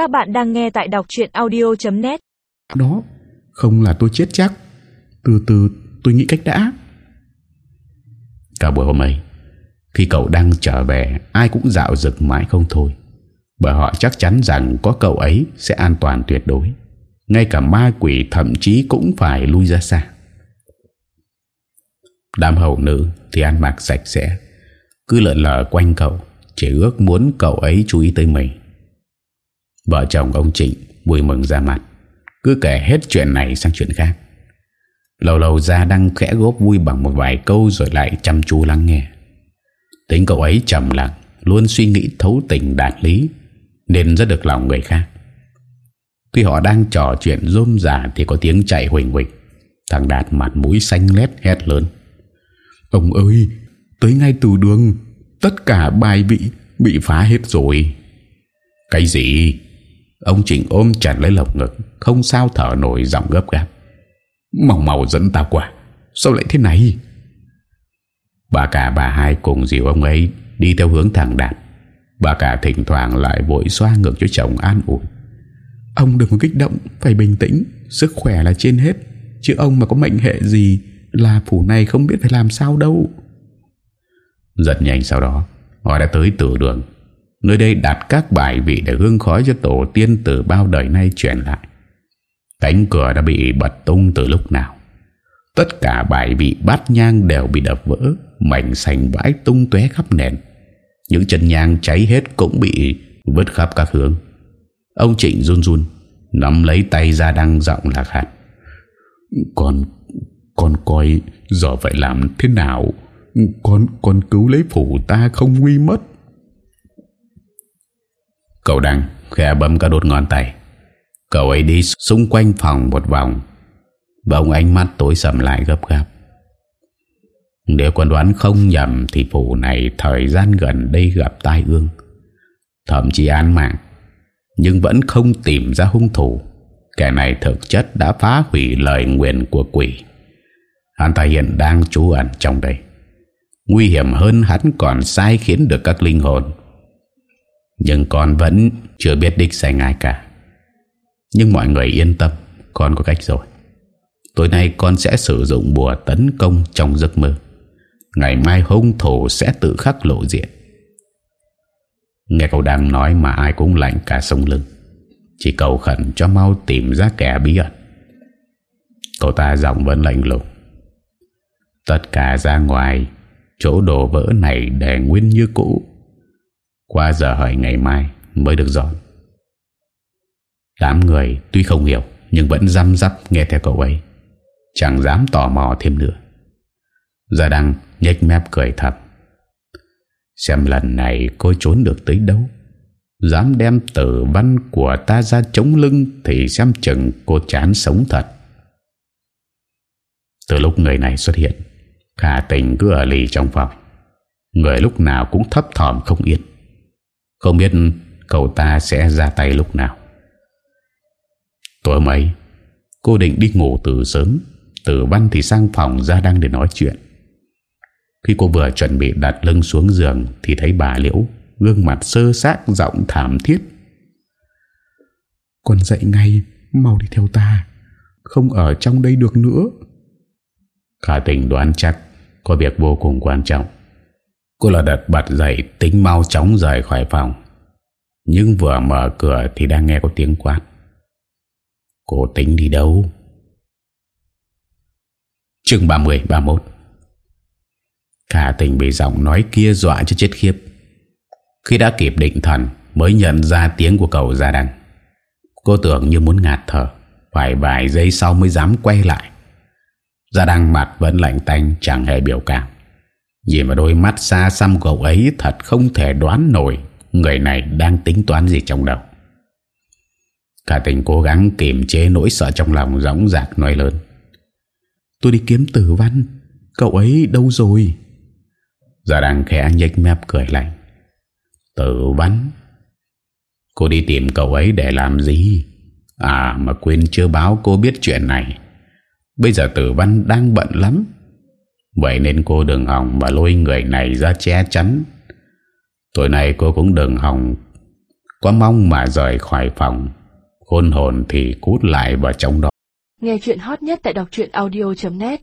Các bạn đang nghe tại đọc chuyện audio.net Đó Không là tôi chết chắc. Từ từ tôi nghĩ cách đã. Cả buổi hôm ấy Khi cậu đang trở về Ai cũng dạo rực mãi không thôi. Bởi họ chắc chắn rằng Có cậu ấy sẽ an toàn tuyệt đối. Ngay cả ma quỷ thậm chí Cũng phải lui ra xa. Đám hậu nữ Thì ăn mặc sạch sẽ Cứ lợn lờ quanh cậu Chỉ ước muốn cậu ấy chú ý tới mình Vợ chồng ông Trịnh Vui mừng ra mặt. Cứ kể hết chuyện này sang chuyện khác. Lâu lâu ra đang khẽ góp vui bằng một vài câu Rồi lại chăm chú lắng nghe. Tính cậu ấy trầm lặng, Luôn suy nghĩ thấu tình đạt lý, Nên rất được lòng người khác. Khi họ đang trò chuyện rôm rả Thì có tiếng chạy huỳnh huỳnh. Thằng Đạt mặt mũi xanh lét hét lớn. Ông ơi, Tới ngay từ đường, Tất cả bài bị bị phá hết rồi. Cái gì? Ông Trịnh ôm chặt lấy lồng ngực, Không sao thở nổi giọng gấp gáp. Màu màu dẫn ta qua, Sao lại thế này? Bà cả bà hai cùng dìu ông ấy Đi theo hướng thẳng Đạt Bà cả thỉnh thoảng lại vội xoa ngực cho chồng an ủi. Ông đừng có kích động, Phải bình tĩnh, Sức khỏe là trên hết, Chứ ông mà có mệnh hệ gì Là phủ này không biết phải làm sao đâu. Rất nhanh sau đó, Họ đã tới tử đường. Nơi đây đặt các bài vị để hương khói cho tổ tiên từ bao đời nay chuyển lại. Cánh cửa đã bị bật tung từ lúc nào. Tất cả bài vị bát nhang đều bị đập vỡ, mảnh sành vãi tung tóe khắp nền. Những chân nhang cháy hết cũng bị vứt khắp các hướng. Ông Trịnh run run, nắm lấy tay ra đăng giọng lạc hạt. Con, con coi giờ phải làm thế nào? Con, con cứu lấy phủ ta không nguy mất. Cậu đang khẽ bấm cả đốt ngón tay. Cậu ấy đi xung quanh phòng một vòng Bỗng ánh mắt tối sầm lại gấp gáp. Nếu con đoán không nhầm Thì phủ này thời gian gần đây gặp tai ương, Thậm chí án mạng, Nhưng vẫn không tìm ra hung thủ. Kẻ này thực chất đã phá hủy lời nguyện của quỷ. Hắn ta hiện đang trú ẩn trong đây. Nguy hiểm hơn hắn còn sai khiến được các linh hồn nhưng con vẫn chưa biết đích danh ai cả. Nhưng mọi người yên tâm, Con có cách rồi. Tối nay con sẽ sử dụng bùa tấn công trong giấc mơ. Ngày mai hung thủ sẽ tự khắc lộ diện. Nghe cậu đang nói mà ai cũng lạnh cả sông lưng. Chỉ cầu khẩn cho mau tìm ra kẻ bí ẩn. Cậu ta giọng vẫn lạnh lùng. Tất cả ra ngoài, Chỗ đổ vỡ này để nguyên như cũ qua giờ hỏi ngày mai mới được dọn. Đám người tuy không hiểu, Nhưng vẫn răm rắp nghe theo cậu ấy. Chẳng dám tò mò thêm nữa. Gia Đăng nhếch mép cười thầm Xem lần này cô trốn được tới đâu? Dám đem tử văn của ta ra chống lưng Thì xem chừng cô chán sống thật. Từ lúc người này xuất hiện, Khả tình cứ ở lì trong phòng Người lúc nào cũng thấp thỏm không yên không biết cậu ta sẽ ra tay lúc nào. Tối hôm ấy, Cô định đi ngủ từ sớm Tử văn thì sang phòng ra đang để nói chuyện. Khi cô vừa chuẩn bị đặt lưng xuống giường Thì thấy bà Liễu, Gương mặt sơ xác, giọng thảm thiết. Con dậy ngay, Mau đi theo ta, Không ở trong đây được nữa. Khả tình đoán chắc Có việc vô cùng quan trọng. Cô là đặt bật dậy tính mau chóng rời khỏi phòng. Nhưng vừa mở cửa thì đang nghe có tiếng quát. Cô tính đi đâu? Chương 30-31 Cả tình bị giọng nói kia dọa cho chết khiếp. Khi đã kịp định thần Mới nhận ra tiếng của cậu ra đằng Cô tưởng như muốn ngạt thở, Phải vài giây sau mới dám quay lại. Gia đăng mặt vẫn lạnh tanh, Chẳng hề biểu cảm vì mà đôi mắt xa xăm của cậu ấy Thật không thể đoán nổi. Người này đang tính toán gì trong đầu? Cả tình cố gắng kiềm chế nỗi sợ trong lòng Rõng rạc nói lớn. Tôi đi kiếm tử văn. Cậu ấy đâu rồi? Giờ đang khẽ nhếch mép cười lạnh. Tử văn? Cô đi tìm cậu ấy để làm gì? À mà quên chưa báo cô biết chuyện này. Bây giờ tử văn đang bận lắm. Vậy nên cô đừng hỏng mà lôi người này ra che chắn. Tối nay cô cũng đừng hỏng, quá mong mà rời khỏi phòng. Hôn hồn thì cút lại vào trong đó. Nghe chuyện hot nhất tại đọc audio.net